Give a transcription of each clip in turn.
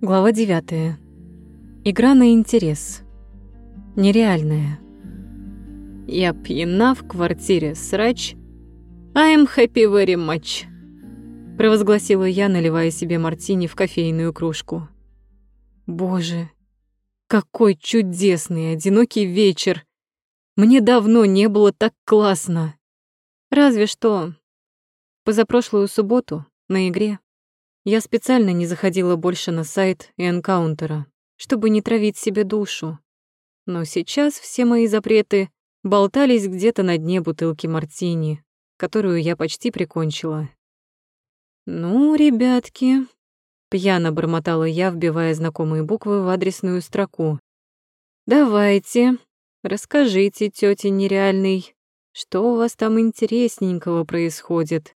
Глава 9. Игра на интерес. Нереальная. Я пьяна в квартире срач. I'm happy very much. Провозгласила я, наливая себе мартини в кофейную кружку. Боже, какой чудесный, одинокий вечер. Мне давно не было так классно. Разве что позапрошлую субботу на игре я специально не заходила больше на сайт и энкаунтера, чтобы не травить себе душу. Но сейчас все мои запреты болтались где-то на дне бутылки мартини, которую я почти прикончила. «Ну, ребятки», — пьяно бормотала я, вбивая знакомые буквы в адресную строку. «Давайте, расскажите, тёте нереальный, что у вас там интересненького происходит?»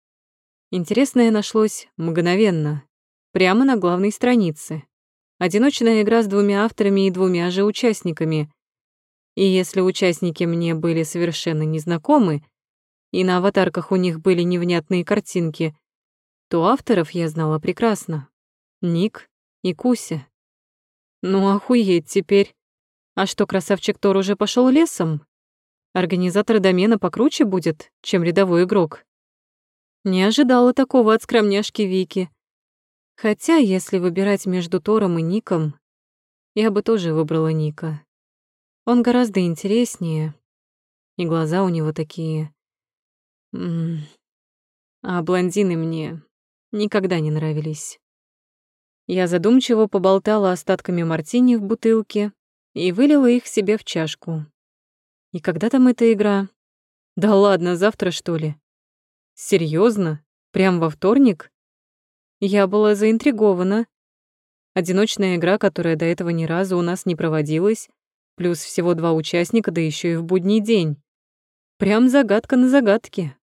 Интересное нашлось мгновенно, прямо на главной странице. Одиночная игра с двумя авторами и двумя же участниками. И если участники мне были совершенно незнакомы, и на аватарках у них были невнятные картинки, то авторов я знала прекрасно. Ник и Куся. Ну охуеть теперь. А что, красавчик Тор уже пошел лесом? Организатор домена покруче будет, чем рядовой игрок. Не ожидала такого от скромняшки Вики. Хотя, если выбирать между Тором и Ником, я бы тоже выбрала Ника. Он гораздо интереснее, и глаза у него такие. М -м. А блондины мне никогда не нравились. Я задумчиво поболтала остатками мартини в бутылке и вылила их себе в чашку. И когда там эта игра? Да ладно, завтра что ли? Серьезно? Прям во вторник? Я была заинтригована. Одиночная игра, которая до этого ни разу у нас не проводилась, плюс всего два участника, да еще и в будний день. Прям загадка на загадке.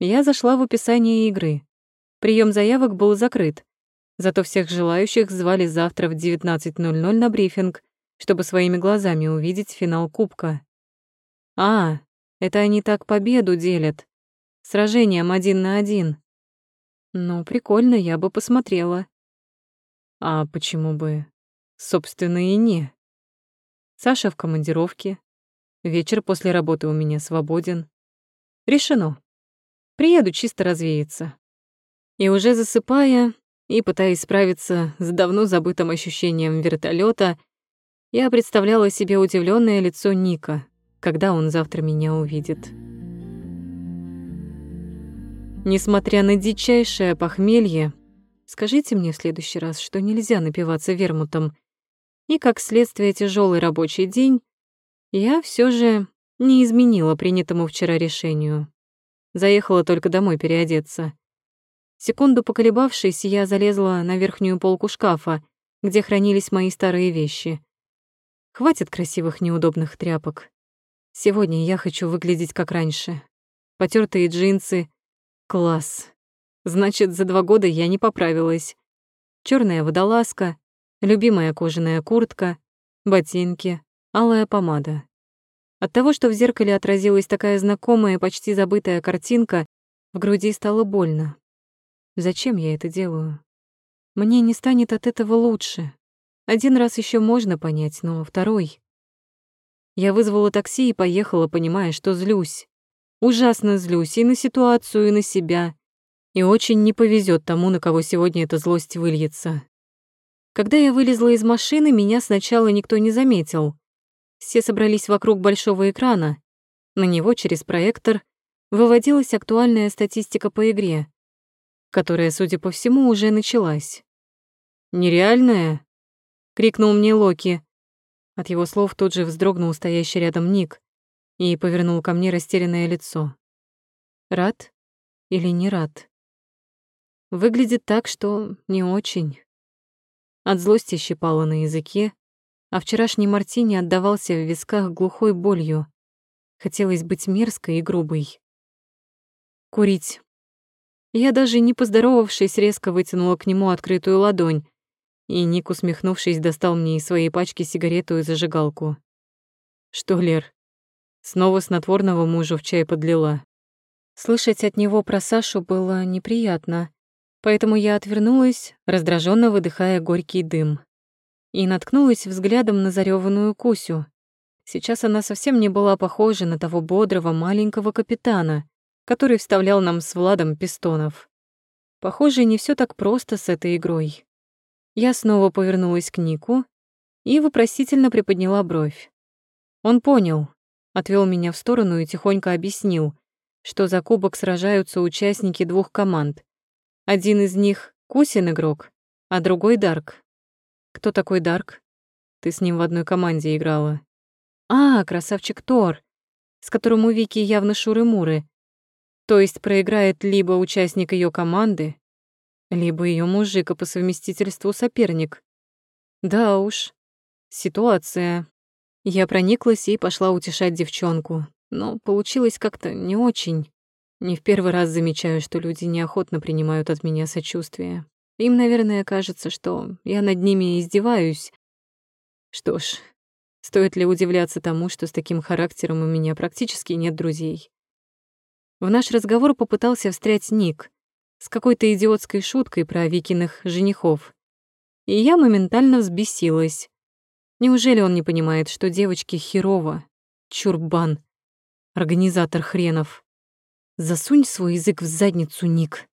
Я зашла в описание игры. Прием заявок был закрыт, зато всех желающих звали завтра в 19.00 на брифинг, чтобы своими глазами увидеть финал кубка. А, это они так победу делят сражением один на один. Ну, прикольно, я бы посмотрела. А почему бы, собственно, и не? Саша в командировке. Вечер после работы у меня свободен. Решено. Приеду чисто развеяться. И уже засыпая и пытаясь справиться с давно забытым ощущением вертолета, я представляла себе удивленное лицо Ника, когда он завтра меня увидит. Несмотря на дичайшее похмелье, скажите мне в следующий раз, что нельзя напиваться вермутом. И как следствие тяжелый рабочий день, я все же не изменила принятому вчера решению. Заехала только домой переодеться. Секунду поколебавшись, я залезла на верхнюю полку шкафа, где хранились мои старые вещи. Хватит красивых неудобных тряпок. Сегодня я хочу выглядеть как раньше. Потертые джинсы, Класс. Значит, за два года я не поправилась. Черная водолазка, любимая кожаная куртка, ботинки, алая помада. От того, что в зеркале отразилась такая знакомая, почти забытая картинка, в груди стало больно. Зачем я это делаю? Мне не станет от этого лучше. Один раз еще можно понять, но второй... Я вызвала такси и поехала, понимая, что злюсь. Ужасно злюсь и на ситуацию, и на себя. И очень не повезет тому, на кого сегодня эта злость выльется. Когда я вылезла из машины, меня сначала никто не заметил. Все собрались вокруг большого экрана. На него через проектор выводилась актуальная статистика по игре, которая, судя по всему, уже началась. «Нереальная?» — крикнул мне Локи. От его слов тут же вздрогнул стоящий рядом Ник и повернул ко мне растерянное лицо. Рад или не рад? Выглядит так, что не очень. От злости щипало на языке, а вчерашний мартини отдавался в висках глухой болью. Хотелось быть мерзкой и грубой. Курить. Я даже не поздоровавшись, резко вытянула к нему открытую ладонь, и Ник, усмехнувшись, достал мне из своей пачки сигарету и зажигалку. «Что, Лер, Снова снотворного мужу в чай подлила. Слышать от него про Сашу было неприятно. Поэтому я отвернулась, раздраженно выдыхая горький дым. И наткнулась взглядом на зареванную Кусю. Сейчас она совсем не была похожа на того бодрого маленького капитана, который вставлял нам с Владом пистонов. Похоже, не все так просто с этой игрой. Я снова повернулась к Нику и вопросительно приподняла бровь. Он понял, отвел меня в сторону и тихонько объяснил, что за кубок сражаются участники двух команд. Один из них — Кусин игрок, а другой — Дарк. Кто такой Дарк? Ты с ним в одной команде играла. А, красавчик Тор, с которым у Вики явно шуры-муры. То есть проиграет либо участник ее команды, либо ее мужик, а по совместительству соперник. Да уж, ситуация. Я прониклась и пошла утешать девчонку, но получилось как-то не очень. Не в первый раз замечаю, что люди неохотно принимают от меня сочувствие. Им, наверное, кажется, что я над ними издеваюсь. Что ж, стоит ли удивляться тому, что с таким характером у меня практически нет друзей? В наш разговор попытался встрять Ник с какой-то идиотской шуткой про Викиных женихов. И я моментально взбесилась. Неужели он не понимает, что девочки херово? Чурбан. Организатор хренов. Засунь свой язык в задницу, Ник.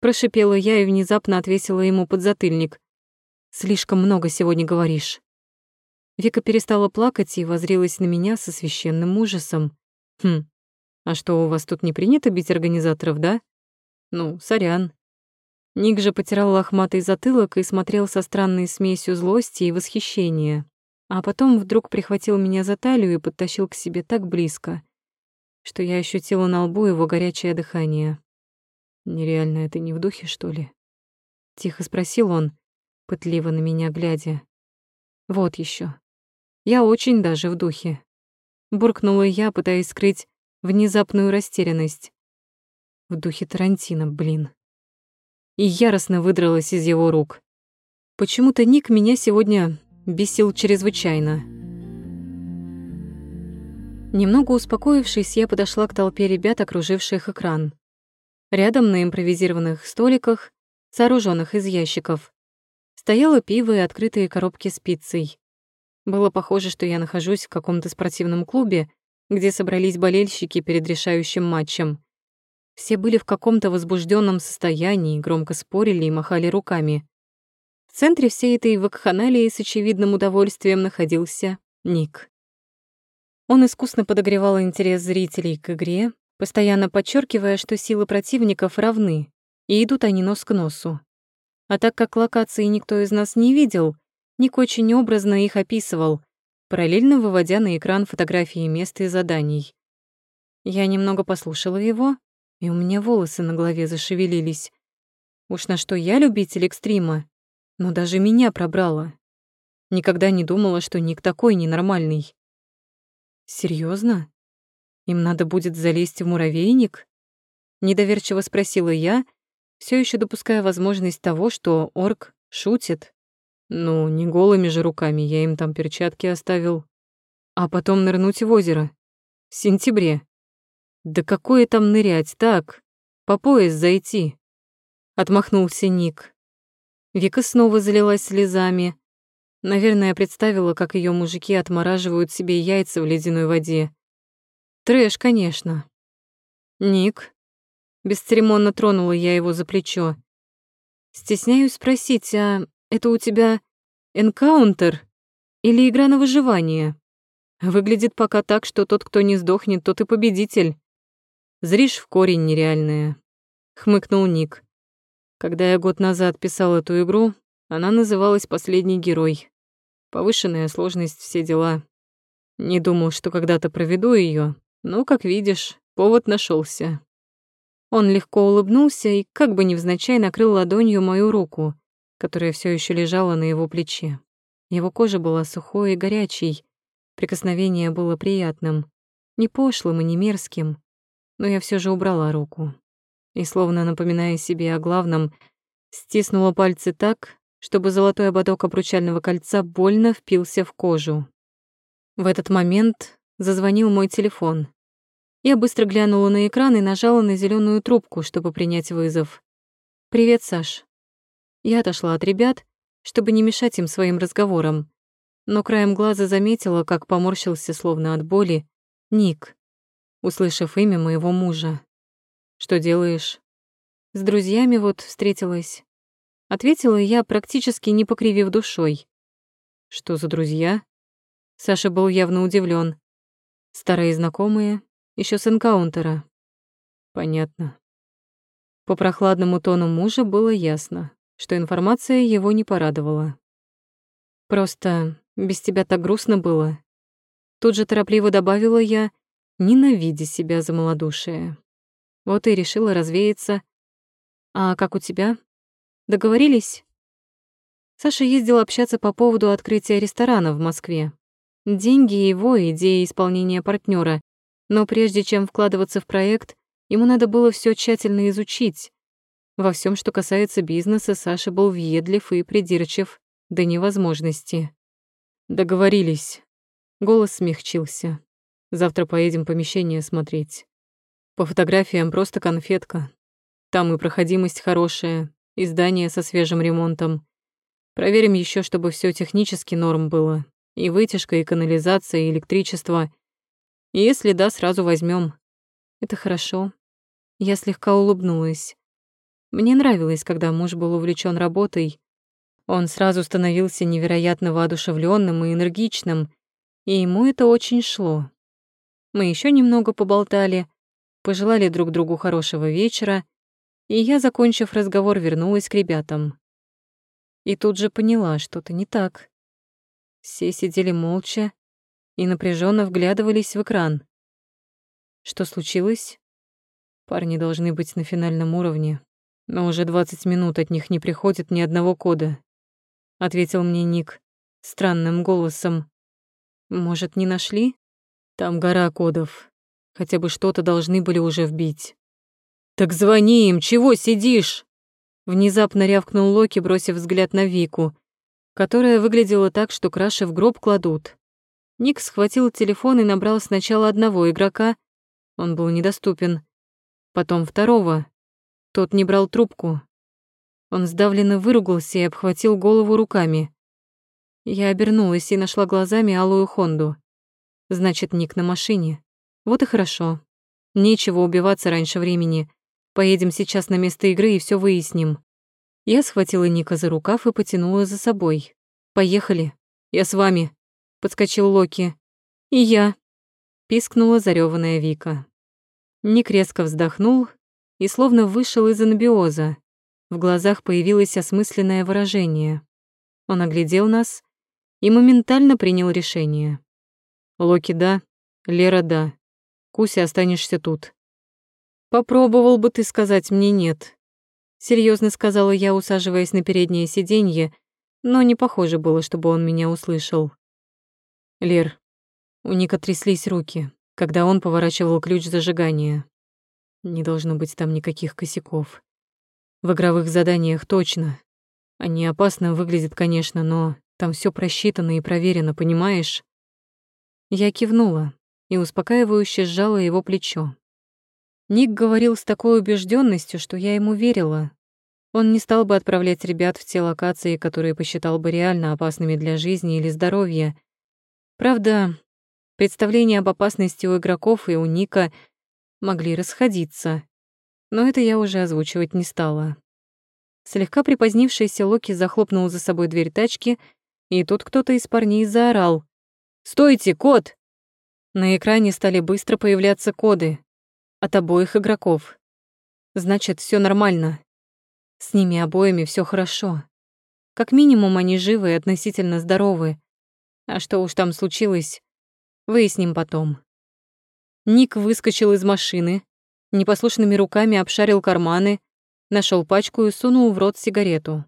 Прошипела я и внезапно отвесила ему подзатыльник. Слишком много сегодня говоришь. Вика перестала плакать и возрилась на меня со священным ужасом. Хм, а что, у вас тут не принято бить организаторов, да? Ну, сорян. Ник же потирал лохматый затылок и смотрел со странной смесью злости и восхищения а потом вдруг прихватил меня за талию и подтащил к себе так близко, что я ощутила на лбу его горячее дыхание. «Нереально это не в духе, что ли?» Тихо спросил он, пытливо на меня глядя. «Вот еще. Я очень даже в духе». Буркнула я, пытаясь скрыть внезапную растерянность. В духе Тарантино, блин. И яростно выдралась из его рук. Почему-то Ник меня сегодня бесил чрезвычайно. Немного успокоившись, я подошла к толпе ребят, окруживших экран. Рядом на импровизированных столиках, сооруженных из ящиков, стояло пиво и открытые коробки с пиццей. Было похоже, что я нахожусь в каком-то спортивном клубе, где собрались болельщики перед решающим матчем. Все были в каком-то возбужденном состоянии, громко спорили и махали руками. В центре всей этой вакханалии с очевидным удовольствием находился Ник. Он искусно подогревал интерес зрителей к игре, постоянно подчеркивая, что силы противников равны, и идут они нос к носу. А так как локации никто из нас не видел, Ник очень образно их описывал, параллельно выводя на экран фотографии мест и заданий. Я немного послушала его, и у меня волосы на голове зашевелились. Уж на что я любитель экстрима, но даже меня пробрало. Никогда не думала, что Ник такой ненормальный. Серьезно? Им надо будет залезть в муравейник? Недоверчиво спросила я, все еще допуская возможность того, что орк шутит. Ну, не голыми же руками, я им там перчатки оставил. А потом нырнуть в озеро. В сентябре. Да какое там нырять, так? По пояс зайти. Отмахнулся Ник. Вика снова залилась слезами. Наверное, представила, как ее мужики отмораживают себе яйца в ледяной воде. Трэш, конечно. Ник. Бесцеремонно тронула я его за плечо. Стесняюсь спросить, а это у тебя энкаунтер или игра на выживание? Выглядит пока так, что тот, кто не сдохнет, тот и победитель. Зришь в корень нереальное. Хмыкнул Ник. Когда я год назад писал эту игру, она называлась «Последний герой». Повышенная сложность, все дела. Не думал, что когда-то проведу ее, но, как видишь, повод нашелся. Он легко улыбнулся и, как бы невзначай, накрыл ладонью мою руку, которая все еще лежала на его плече. Его кожа была сухой и горячей, прикосновение было приятным, не пошлым и не мерзким, но я все же убрала руку и, словно напоминая себе о главном, стиснула пальцы так, чтобы золотой ободок обручального кольца больно впился в кожу. В этот момент зазвонил мой телефон. Я быстро глянула на экран и нажала на зеленую трубку, чтобы принять вызов. «Привет, Саш». Я отошла от ребят, чтобы не мешать им своим разговорам, но краем глаза заметила, как поморщился, словно от боли, Ник, услышав имя моего мужа. «Что делаешь?» «С друзьями вот встретилась». Ответила я, практически не покривив душой. «Что за друзья?» Саша был явно удивлен. Старые знакомые, еще с энкаунтера. Понятно. По прохладному тону мужа было ясно, что информация его не порадовала. Просто без тебя так грустно было. Тут же торопливо добавила я, ненавидя себя за малодушие. Вот и решила развеяться. А как у тебя? Договорились? Саша ездил общаться по поводу открытия ресторана в Москве. Деньги его, идея исполнения партнера, но прежде чем вкладываться в проект, ему надо было все тщательно изучить. Во всем, что касается бизнеса, Саша был въедлив и придирчив до невозможности. Договорились. Голос смягчился. Завтра поедем помещение смотреть. По фотографиям просто конфетка. Там и проходимость хорошая, и здание со свежим ремонтом. Проверим еще, чтобы все технически норм было. И вытяжка, и канализация, и электричество. И если да, сразу возьмем. Это хорошо. Я слегка улыбнулась. Мне нравилось, когда муж был увлечен работой. Он сразу становился невероятно воодушевленным и энергичным, и ему это очень шло. Мы еще немного поболтали, пожелали друг другу хорошего вечера, и я, закончив разговор, вернулась к ребятам. И тут же поняла, что-то не так. Все сидели молча и напряженно вглядывались в экран. Что случилось? Парни должны быть на финальном уровне, но уже 20 минут от них не приходит ни одного кода, ответил мне Ник странным голосом. Может, не нашли? Там гора кодов. Хотя бы что-то должны были уже вбить. Так звони им, чего сидишь? Внезапно рявкнул Локи, бросив взгляд на Вику, которая выглядела так, что краши в гроб кладут. Ник схватил телефон и набрал сначала одного игрока, он был недоступен, потом второго. Тот не брал трубку. Он сдавленно выругался и обхватил голову руками. Я обернулась и нашла глазами алую Хонду. Значит, Ник на машине. Вот и хорошо. Нечего убиваться раньше времени. Поедем сейчас на место игры и все выясним. Я схватила Ника за рукав и потянула за собой. «Поехали. Я с вами», — подскочил Локи. «И я», — пискнула зарёванная Вика. Ник резко вздохнул и словно вышел из анабиоза. В глазах появилось осмысленное выражение. Он оглядел нас и моментально принял решение. «Локи, да. Лера, да. Куся, останешься тут». «Попробовал бы ты сказать мне нет», Серьезно сказала я, усаживаясь на переднее сиденье, но не похоже было, чтобы он меня услышал. Лер, у Ника тряслись руки, когда он поворачивал ключ зажигания. Не должно быть там никаких косяков. В игровых заданиях точно. Они опасно выглядят, конечно, но там все просчитано и проверено, понимаешь? Я кивнула и успокаивающе сжала его плечо. Ник говорил с такой убежденностью, что я ему верила. Он не стал бы отправлять ребят в те локации, которые посчитал бы реально опасными для жизни или здоровья. Правда, представления об опасности у игроков и у Ника могли расходиться. Но это я уже озвучивать не стала. Слегка припозднившийся Локи захлопнул за собой дверь тачки, и тут кто-то из парней заорал. «Стойте, код!» На экране стали быстро появляться коды от обоих игроков. Значит, все нормально. С ними обоими все хорошо. Как минимум, они живы и относительно здоровы. А что уж там случилось, выясним потом. Ник выскочил из машины, непослушными руками обшарил карманы, нашел пачку и сунул в рот сигарету.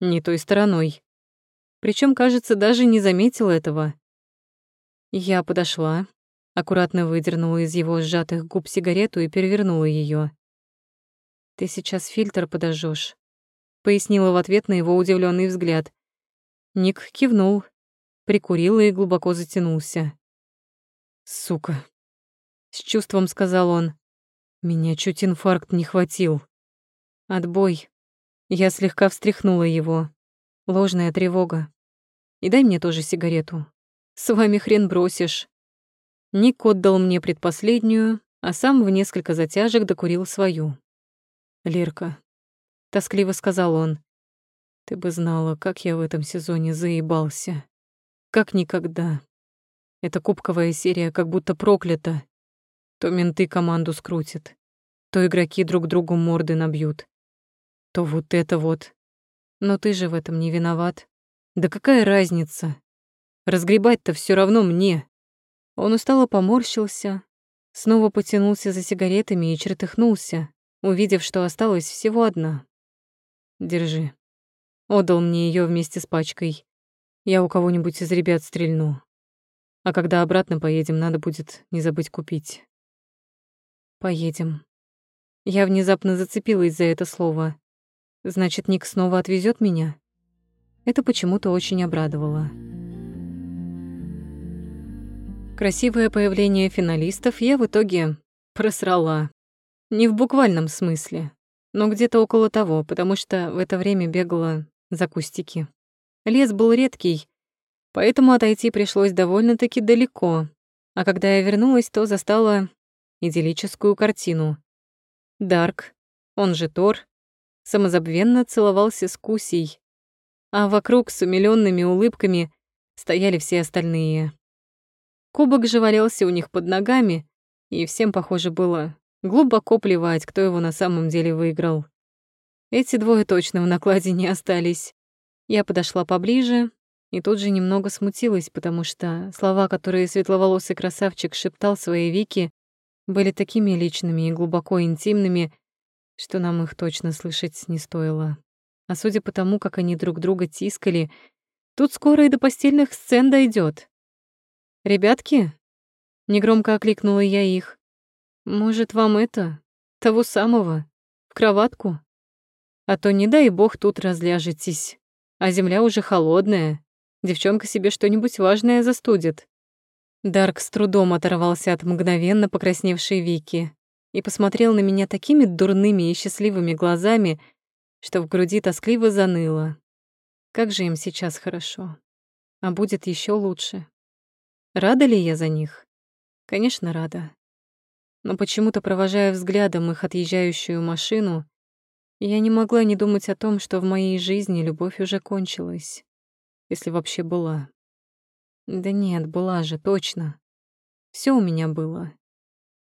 Не той стороной. Причем, кажется, даже не заметил этого. Я подошла, аккуратно выдернула из его сжатых губ сигарету и перевернула ее. «Ты сейчас фильтр подожжешь, пояснила в ответ на его удивленный взгляд. Ник кивнул, прикурил и глубоко затянулся. «Сука!» — с чувством сказал он. «Меня чуть инфаркт не хватил». «Отбой», Я слегка встряхнула его. Ложная тревога. И дай мне тоже сигарету. С вами хрен бросишь. Ник отдал мне предпоследнюю, а сам в несколько затяжек докурил свою. «Лерка», — тоскливо сказал он, — «ты бы знала, как я в этом сезоне заебался. Как никогда. Эта кубковая серия как будто проклята. То менты команду скрутят, то игроки друг другу морды набьют, то вот это вот. Но ты же в этом не виноват. Да какая разница? Разгребать-то все равно мне. Он устало поморщился, снова потянулся за сигаретами и чертыхнулся, увидев, что осталась всего одна. «Держи». Отдал мне ее вместе с пачкой. Я у кого-нибудь из ребят стрельну. А когда обратно поедем, надо будет не забыть купить. Поедем. Я внезапно зацепилась за это слово. Значит, Ник снова отвезет меня? Это почему-то очень обрадовало. Красивое появление финалистов я в итоге просрала. Не в буквальном смысле, но где-то около того, потому что в это время бегала за кустики. Лес был редкий, поэтому отойти пришлось довольно-таки далеко, а когда я вернулась, то застала идиллическую картину. Дарк, он же Тор, самозабвенно целовался с Кусей, а вокруг с умилёнными улыбками стояли все остальные. Кубок же валялся у них под ногами, и всем, похоже, было глубоко плевать, кто его на самом деле выиграл. Эти двое точно в накладе не остались. Я подошла поближе и тут же немного смутилась, потому что слова, которые светловолосый красавчик шептал своей Вике, были такими личными и глубоко интимными, что нам их точно слышать не стоило. А судя по тому, как они друг друга тискали, тут скоро и до постельных сцен дойдет. «Ребятки?» — негромко окликнула я их. «Может, вам это? Того самого? В кроватку? А то, не дай бог, тут разляжетесь. А земля уже холодная. Девчонка себе что-нибудь важное застудит». Дарк с трудом оторвался от мгновенно покрасневшей Вики и посмотрел на меня такими дурными и счастливыми глазами, что в груди тоскливо заныло. Как же им сейчас хорошо. А будет еще лучше. Рада ли я за них? Конечно, рада. Но почему-то, провожая взглядом их отъезжающую машину, я не могла не думать о том, что в моей жизни любовь уже кончилась. Если вообще была. Да нет, была же, точно. Все у меня было.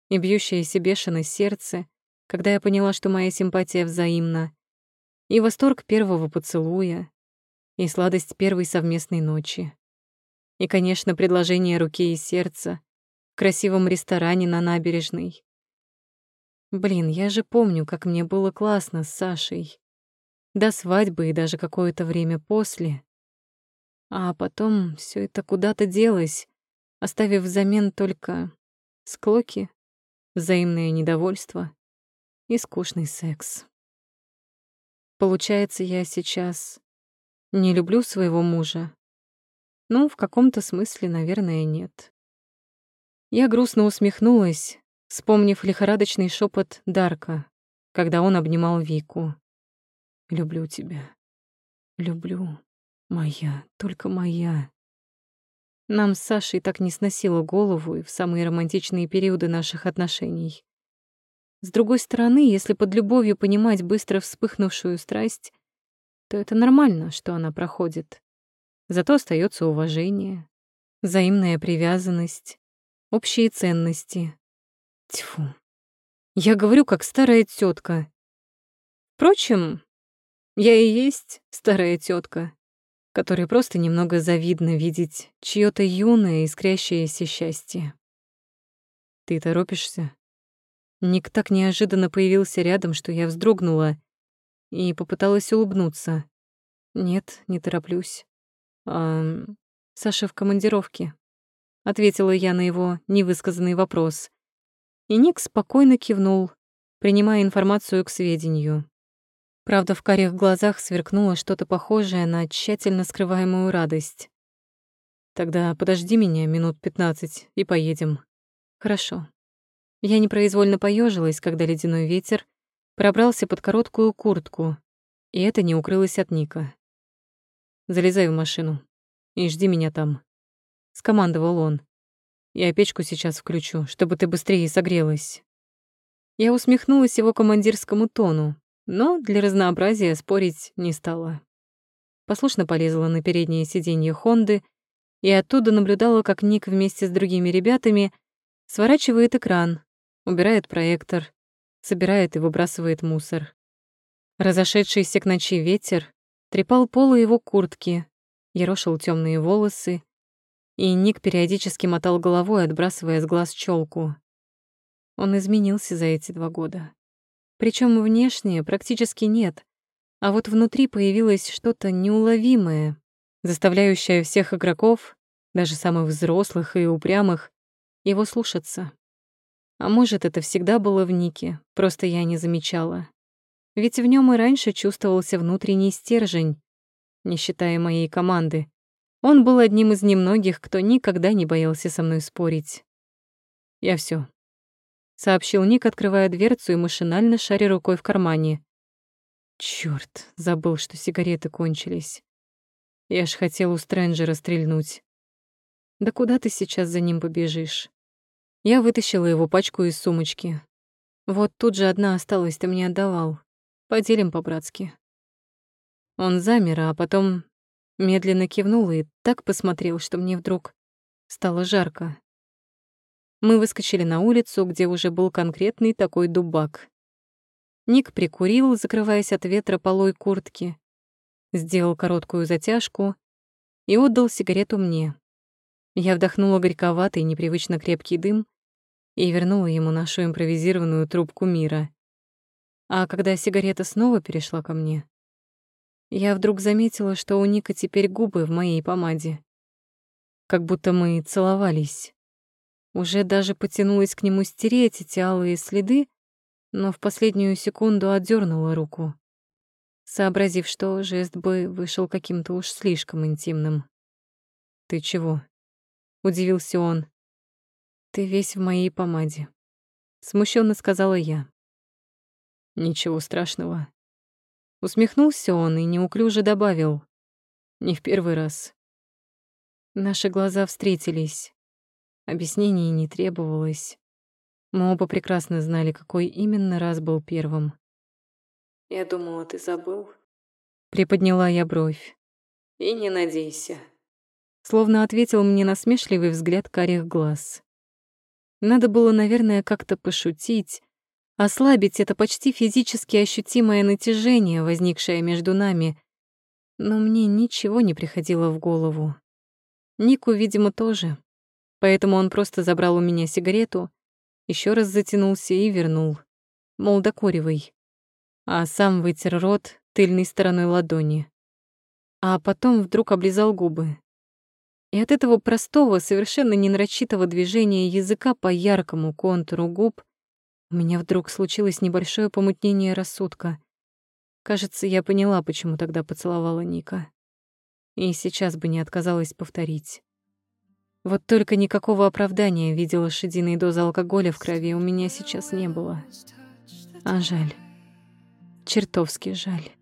И бьющееся бешено сердце, когда я поняла, что моя симпатия взаимна, и восторг первого поцелуя, и сладость первой совместной ночи. И, конечно, предложение руки и сердца в красивом ресторане на набережной. Блин, я же помню, как мне было классно с Сашей. До свадьбы и даже какое-то время после. А потом все это куда-то делось, оставив взамен только склоки, взаимное недовольство и скучный секс. Получается, я сейчас не люблю своего мужа, ну, в каком-то смысле, наверное, нет. Я грустно усмехнулась, вспомнив лихорадочный шепот Дарка, когда он обнимал Вику. «Люблю тебя. Люблю. Моя, только моя». Нам с Сашей так не сносило голову и в самые романтичные периоды наших отношений. С другой стороны, если под любовью понимать быстро вспыхнувшую страсть, то это нормально, что она проходит. Зато остается уважение, взаимная привязанность, общие ценности. Тьфу. Я говорю, как старая тетка. Впрочем, я и есть старая тетка, которой просто немного завидно видеть чьё-то юное искрящееся счастье. Ты торопишься? Ник так неожиданно появился рядом, что я вздрогнула и попыталась улыбнуться. Нет, не тороплюсь. «А, Саша в командировке», — ответила я на его невысказанный вопрос. И Ник спокойно кивнул, принимая информацию к сведению. Правда, в карих глазах сверкнуло что-то похожее на тщательно скрываемую радость. «Тогда подожди меня минут пятнадцать и поедем». «Хорошо». Я непроизвольно поежилась, когда ледяной ветер пробрался под короткую куртку И это не укрылось от Ника. «Залезай в машину и жди меня там», — скомандовал он. «Я печку сейчас включу, чтобы ты быстрее согрелась». Я усмехнулась его командирскому тону, но для разнообразия спорить не стала. Послушно полезла на переднее сиденье Хонды и оттуда наблюдала, как Ник вместе с другими ребятами сворачивает экран, убирает проектор, собирает и выбрасывает мусор. Разошедшийся к ночи ветер трепал полы его куртки, ерошил темные волосы, и Ник периодически мотал головой, отбрасывая с глаз челку. Он изменился за эти два года. Причем внешне практически нет, а вот внутри появилось что-то неуловимое, заставляющее всех игроков, даже самых взрослых и упрямых, его слушаться. А может, это всегда было в Нике, просто я не замечала. Ведь в нем и раньше чувствовался внутренний стержень, не считая моей команды. Он был одним из немногих, кто никогда не боялся со мной спорить. Я все, сообщил Ник, открывая дверцу и машинально шаря рукой в кармане. Чёрт, забыл, что сигареты кончились. Я ж хотел у Стрэнджера стрельнуть. Да куда ты сейчас за ним побежишь? Я вытащила его пачку из сумочки. Вот тут же одна осталась, ты мне отдавал. Поделим по-братски. Он замер, а потом медленно кивнул и так посмотрел, что мне вдруг стало жарко. Мы выскочили на улицу, где уже был конкретный такой дубак. Ник прикурил, закрываясь от ветра полой куртки, сделал короткую затяжку и отдал сигарету мне. Я вдохнула горьковатый, непривычно крепкий дым и вернула ему нашу импровизированную трубку мира. А когда сигарета снова перешла ко мне, я вдруг заметила, что у Ника теперь губы в моей помаде. Как будто мы целовались. Уже даже потянулась к нему стереть эти алые следы, но в последнюю секунду отдернула руку, сообразив, что жест бы вышел каким-то уж слишком интимным. «Ты чего?» — удивился он. «Ты весь в моей помаде», — смущенно сказала я. «Ничего страшного». Усмехнулся он и неуклюже добавил. «Не в первый раз». Наши глаза встретились. Объяснений не требовалось. Мы оба прекрасно знали, какой именно раз был первым. «Я думала, ты забыл?» Приподняла я бровь. «И не надейся», словно ответил мне насмешливый взгляд карих глаз. Надо было, наверное, как-то пошутить, ослабить это почти физически ощутимое натяжение, возникшее между нами, но мне ничего не приходило в голову. Нику, видимо, тоже. Поэтому он просто забрал у меня сигарету, еще раз затянулся и вернул. Мол, докуривай. А сам вытер рот тыльной стороной ладони. А потом вдруг облизал губы, и от этого простого, совершенно ненарочитого движения языка по яркому контуру губ у меня вдруг случилось небольшое помутнение рассудка. Кажется, я поняла, почему тогда поцеловала Ника. И сейчас бы не отказалась повторить. Вот только никакого оправдания в виде лошадиной дозы алкоголя в крови у меня сейчас не было. А жаль. Чертовски жаль.